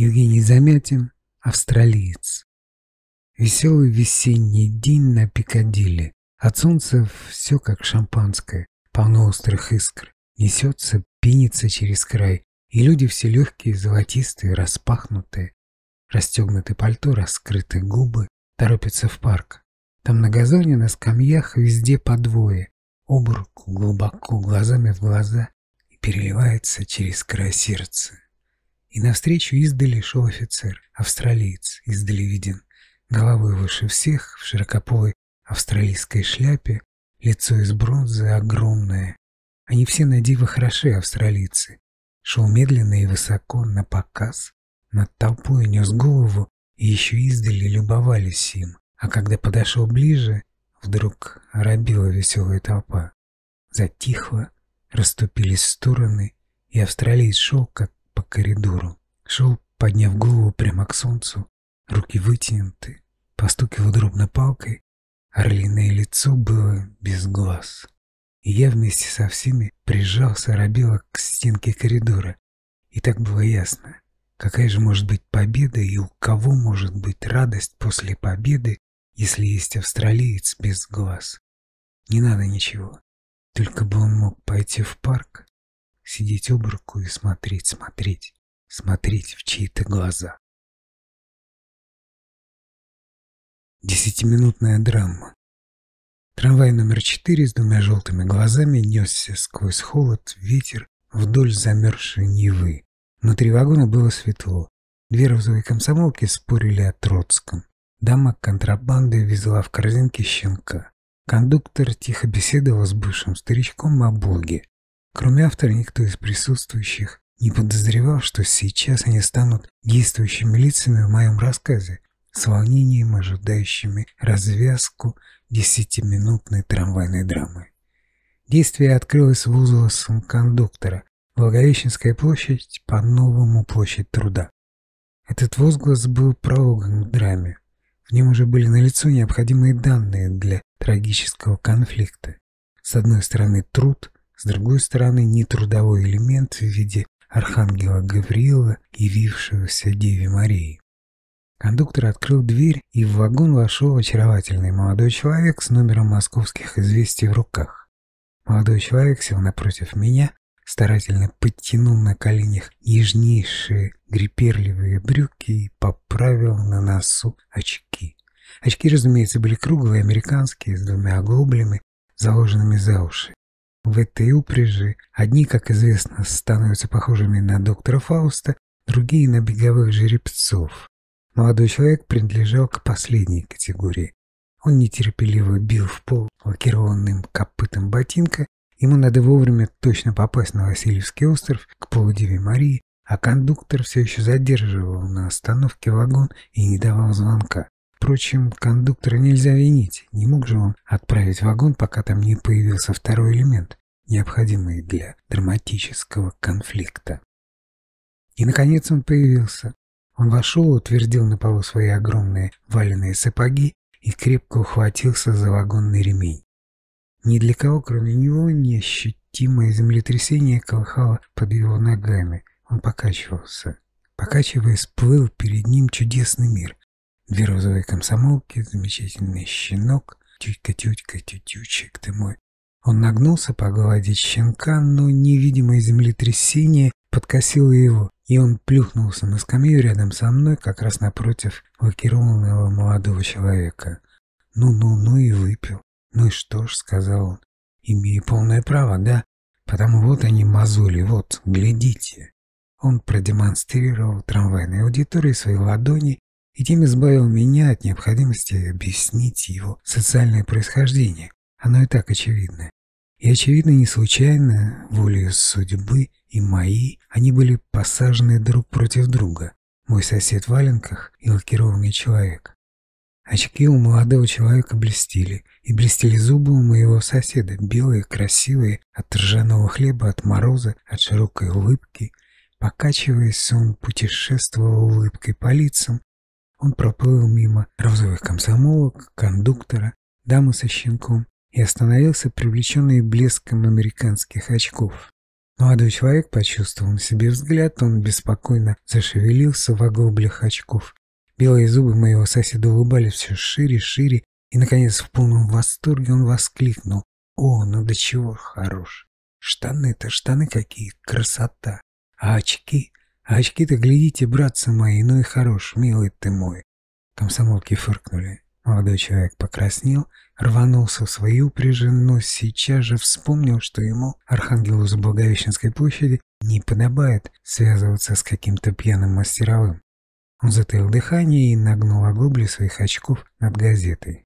Евгений Замятин, австралиец. Веселый весенний день на Пикадилли. От солнца все как шампанское, полно острых искр. Несется, пенится через край, и люди все легкие, золотистые, распахнутые. Расстегнуты пальто, раскрыты губы, торопятся в парк. Там на газоне, на скамьях, везде по двое. Об глубоко, глазами в глаза, и переливается через край сердца. И навстречу издали шел офицер, австралиец, издали виден, головой выше всех, в широкополой австралийской шляпе, лицо из бронзы огромное. Они все на диво хороши, австралийцы. Шел медленно и высоко, на показ, над толпой нес голову, и еще издали любовались им. А когда подошел ближе, вдруг робила веселая толпа. Затихла, расступились стороны, и австралиец шел, как по коридору. Шел, подняв голову прямо к солнцу, руки вытянуты, постукивал дробно палкой, орлиное лицо было без глаз. И я вместе со всеми прижался, робело к стенке коридора. И так было ясно, какая же может быть победа и у кого может быть радость после победы, если есть австралиец без глаз. Не надо ничего. Только бы он мог пойти в парк, сидеть об руку и смотреть, смотреть, смотреть в чьи-то глаза. Десятиминутная драма. Трамвай номер четыре с двумя желтыми глазами несся сквозь холод, ветер вдоль замерзшей Невы. Внутри вагона было светло. Две розовые комсомолки спорили о Троцком. Дама контрабанды везла в корзинке щенка. Кондуктор тихо беседовал с бывшим старичком о Боге. Кроме автора, никто из присутствующих не подозревал, что сейчас они станут действующими лицами в моем рассказе, с волнением ожидающими развязку десятиминутной трамвайной драмы. Действие открылось возгласом кондуктора «Благовещенская площадь по-новому площадь труда». Этот возглас был прологом к драме. В нем уже были налицо необходимые данные для трагического конфликта. С одной стороны труд, с другой стороны нетрудовой элемент в виде архангела Гавриила, явившегося Деве Марии. Кондуктор открыл дверь, и в вагон вошел очаровательный молодой человек с номером московских известий в руках. Молодой человек сел напротив меня, старательно подтянул на коленях нежнейшие гриперливые брюки и поправил на носу очки. Очки, разумеется, были круглые, американские, с двумя оглоблями, заложенными за уши. В этой упряжи одни, как известно, становятся похожими на доктора Фауста, другие — на беговых жеребцов. Молодой человек принадлежал к последней категории. Он нетерпеливо бил в пол лакированным копытом ботинка. Ему надо вовремя точно попасть на Васильевский остров к полудеве Марии, а кондуктор все еще задерживал на остановке вагон и не давал звонка. Впрочем, кондуктора нельзя винить. Не мог же он отправить вагон, пока там не появился второй элемент, необходимый для драматического конфликта. И, наконец, он появился. Он вошел, утвердил на полу свои огромные валенные сапоги и крепко ухватился за вагонный ремень. Ни для кого, кроме него, неощутимое землетрясение колыхало под его ногами. Он покачивался. Покачиваясь, плыл перед ним чудесный мир. Две розовые комсомолки, замечательный щенок, тютька-тютька, тютючек ты мой. Он нагнулся погладить щенка, но невидимое землетрясение подкосило его, и он плюхнулся на скамью рядом со мной, как раз напротив лакированного молодого человека. «Ну-ну-ну и выпил. Ну и что ж», — сказал он, — «имею полное право, да? Потому вот они мозоли, вот, глядите». Он продемонстрировал трамвайной аудитории свои ладони и тем избавил меня от необходимости объяснить его социальное происхождение. Оно и так очевидно. И, очевидно, не случайно, волею судьбы и мои, они были посажены друг против друга. Мой сосед в валенках и лакированный человек. Очки у молодого человека блестели, и блестели зубы у моего соседа, белые, красивые, от ржаного хлеба, от мороза, от широкой улыбки. Покачиваясь, он путешествовал улыбкой по лицам. Он проплыл мимо розовых комсомолок, кондуктора, дамы со щенком, и остановился, привлеченный блеском американских очков. Молодой человек почувствовал на себе взгляд, он беспокойно зашевелился в оглоблях очков. Белые зубы моего соседа улыбались все шире, шире, и, наконец, в полном восторге он воскликнул. «О, ну до чего хорош! Штаны-то, штаны какие, красота! А очки? А очки-то, глядите, братцы мои, ну и хорош, милый ты мой!» Комсомолки фыркнули. Молодой человек покраснел, рванулся в свою упряжь, но сейчас же вспомнил, что ему, архангелу с Благовещенской площади, не подобает связываться с каким-то пьяным мастеровым. Он затаил дыхание и нагнул оглобли своих очков над газетой.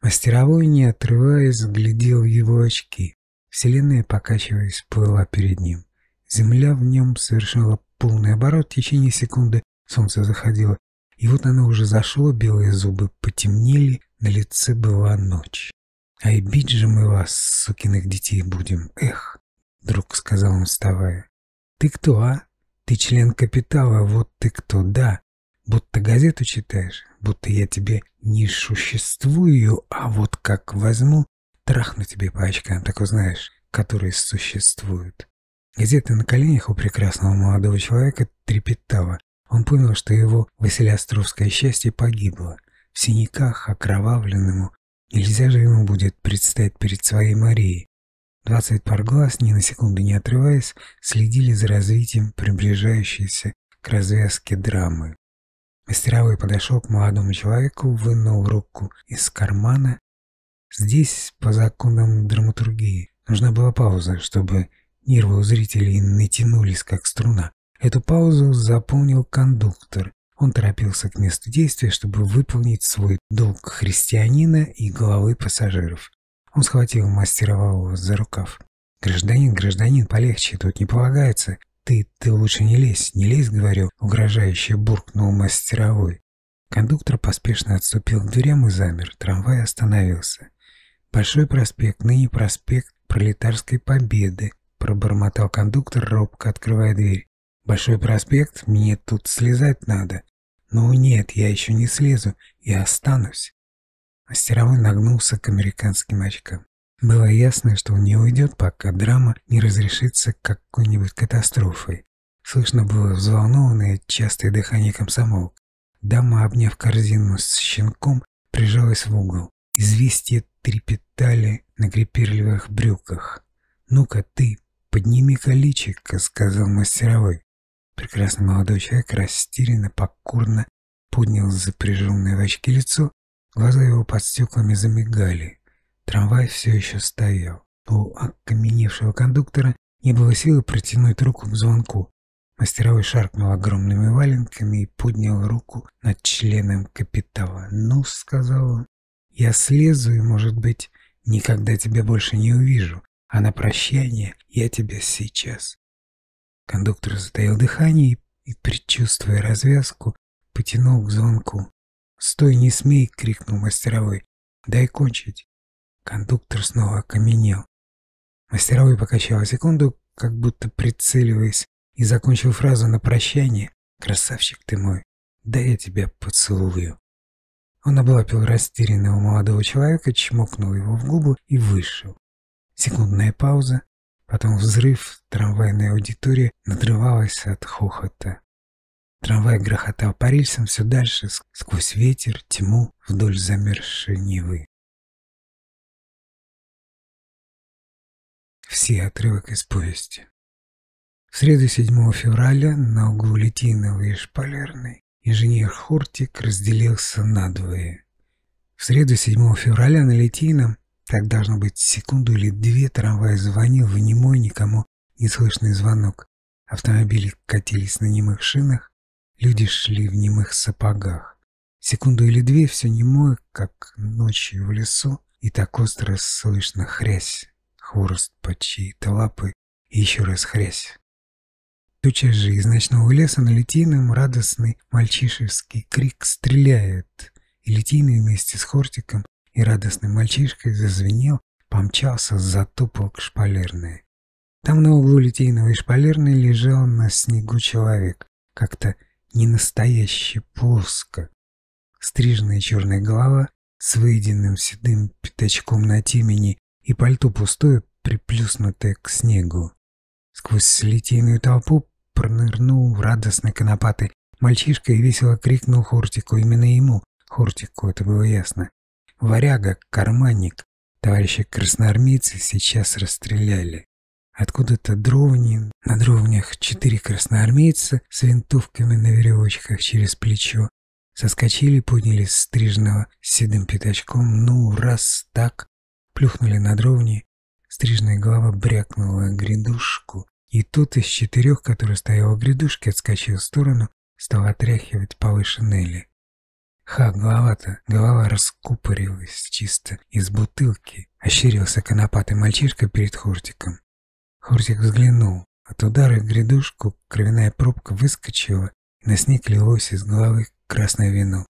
Мастеровой, не отрываясь, глядел его очки. Вселенная, покачиваясь, плыла перед ним. Земля в нем совершила полный оборот в течение секунды. Солнце заходило и вот оно уже зашло, белые зубы потемнели, на лице была ночь. «Ай, бить же мы вас, сукиных детей, будем, эх!» Вдруг сказал он, вставая. «Ты кто, а? Ты член капитала, вот ты кто, да. Будто газету читаешь, будто я тебе не существую, а вот как возьму, трахну тебе по очкам, так узнаешь, которые существуют». Газета на коленях у прекрасного молодого человека трепетала, он понял, что его Василиостровское счастье погибло. В синяках, окровавленному, нельзя же ему будет предстать перед своей Марией. Двадцать пар глаз, ни на секунду не отрываясь, следили за развитием приближающейся к развязке драмы. Мастеровой подошел к молодому человеку, вынул руку из кармана. Здесь, по законам драматургии, нужна была пауза, чтобы нервы у зрителей натянулись, как струна. Эту паузу заполнил кондуктор. Он торопился к месту действия, чтобы выполнить свой долг христианина и главы пассажиров. Он схватил мастера Валова за рукав. «Гражданин, гражданин, полегче, тут не полагается. Ты, ты лучше не лезь, не лезь, говорю», — угрожающе буркнул мастеровой. Кондуктор поспешно отступил к дверям и замер. Трамвай остановился. «Большой проспект, ныне проспект Пролетарской Победы», — пробормотал кондуктор, робко открывая дверь. Большой проспект, мне тут слезать надо. Но нет, я еще не слезу, я останусь. Мастеровой нагнулся к американским очкам. Было ясно, что он не уйдет, пока драма не разрешится какой-нибудь катастрофой. Слышно было взволнованное частое дыхание комсомолок. Дама, обняв корзину с щенком, прижалась в угол. Известия трепетали на крепирливых брюках. «Ну-ка ты, подними-ка личико», — сказал мастеровой. Прекрасный молодой человек растерянно, покорно поднял запряженное в очки лицо, глаза его под стеклами замигали. Трамвай все еще стоял. У окаменевшего кондуктора не было силы протянуть руку к звонку. Мастеровой шаркнул огромными валенками и поднял руку над членом капитала. «Ну», — сказал он, — «я слезу и, может быть, никогда тебя больше не увижу, а на прощание я тебя сейчас Кондуктор затаил дыхание и, предчувствуя развязку, потянул к звонку. «Стой, не смей!» — крикнул мастеровой. «Дай кончить!» Кондуктор снова окаменел. Мастеровой покачал секунду, как будто прицеливаясь, и закончил фразу на прощание. «Красавчик ты мой! Да я тебя поцелую!» Он облапил растерянного молодого человека, чмокнул его в губы и вышел. Секундная пауза, Потом взрыв, трамвайная аудитория надрывалась от хохота. Трамвай грохотал по рельсам все дальше, сквозь ветер, тьму, вдоль замерзшей Невы. Все отрывок из повести. В среду 7 февраля на углу Литиновой и Шпалерной инженер Хортик разделился надвое. В среду 7 февраля на Литийном так должно быть секунду или две трамвай звонил в немой никому неслышный звонок. Автомобили катились на немых шинах, люди шли в немых сапогах. Секунду или две все немое, как ночью в лесу, и так остро слышно хрясь, хворост под чьи-то лапы и еще раз хрясь. Тотчас же из ночного леса на Литийном радостный мальчишеский крик стреляет, и Литийный вместе с Хортиком и радостный мальчишкой зазвенел, помчался, затопал к шпалерной. Там на углу Литейного и шпалерной лежал на снегу человек, как-то ненастояще плоско. Стриженная черная голова с выеденным седым пятачком на темени и пальто пустое, приплюснутое к снегу. Сквозь литейную толпу пронырнул радостный конопатый мальчишка и весело крикнул Хортику. Именно ему, Хортику, это было ясно. Варяга, карманник, товарищи красноармейцы сейчас расстреляли. Откуда-то дровни, на дровнях четыре красноармейца с винтовками на веревочках через плечо. Соскочили, поднялись стрижного с седым пятачком, ну, раз так, плюхнули на дровни. Стрижная голова брякнула грядушку, и тот из четырех, который стоял у грядушки, отскочил в сторону, стал отряхивать полы шинели. Ха, голова-то, голова раскупорилась чисто из бутылки, ощерился конопатый мальчишка перед Хортиком. Хортик взглянул. От удара в грядушку кровяная пробка выскочила, и на снег лилось из головы красное вино.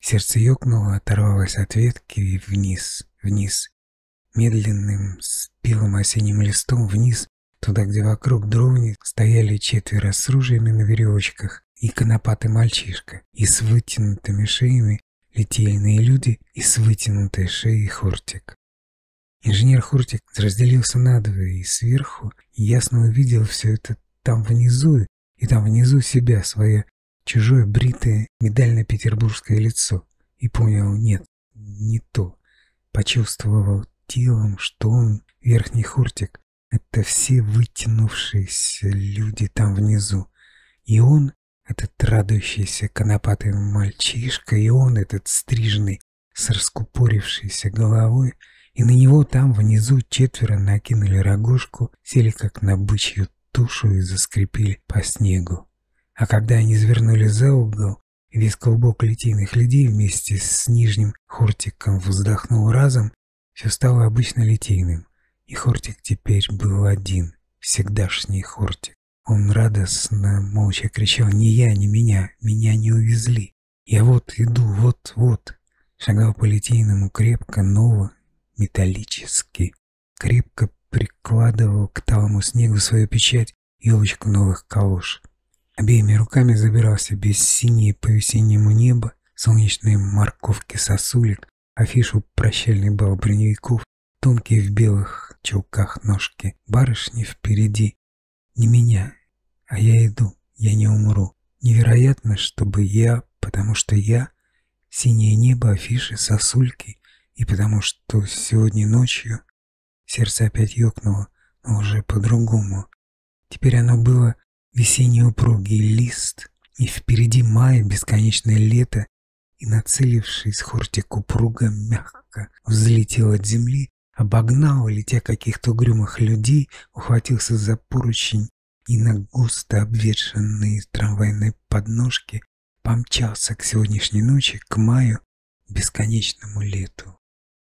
Сердце ёкнуло, оторвалось от ветки и вниз, вниз. Медленным, спелым осенним листом вниз, туда, где вокруг дровни стояли четверо с ружьями на веревочках и конопатый мальчишка, и с вытянутыми шеями летельные люди, и с вытянутой шеей хортик. Инженер Хуртик разделился надвое и сверху ясно увидел все это там внизу, и там внизу себя, свое чужое бритое медально-петербургское лицо, и понял, нет, не то. Почувствовал телом, что он, верхний Хуртик, это все вытянувшиеся люди там внизу. И он, этот радующийся конопатый мальчишка, и он, этот стрижный, с раскупорившейся головой, и на него там внизу четверо накинули рогожку, сели как на бычью тушу и заскрипели по снегу. А когда они завернули за угол, весь клубок литейных людей вместе с нижним хортиком вздохнул разом, все стало обычно литейным. И хортик теперь был один, всегдашний хортик. Он радостно, молча кричал «Не я, не меня, меня не увезли! Я вот иду, вот-вот!» Шагал по литейному крепко, ново, металлически, крепко прикладывал к талому снегу свою печать елочку новых калош. Обеими руками забирал себе синие по весеннему небо, солнечные морковки сосулек, афишу прощальный бал броневиков, тонкие в белых чулках ножки, барышни впереди. Не меня, а я иду, я не умру. Невероятно, чтобы я, потому что я, синее небо, афиши, сосульки, и потому что сегодня ночью сердце опять ёкнуло, но уже по-другому. Теперь оно было весенний упругий лист, и впереди мая бесконечное лето, и, нацелившись, хортик упруга мягко взлетел от земли, обогнал, летя каких-то угрюмых людей, ухватился за поручень и на густо обветшенные трамвайной подножки помчался к сегодняшней ночи, к маю, бесконечному лету.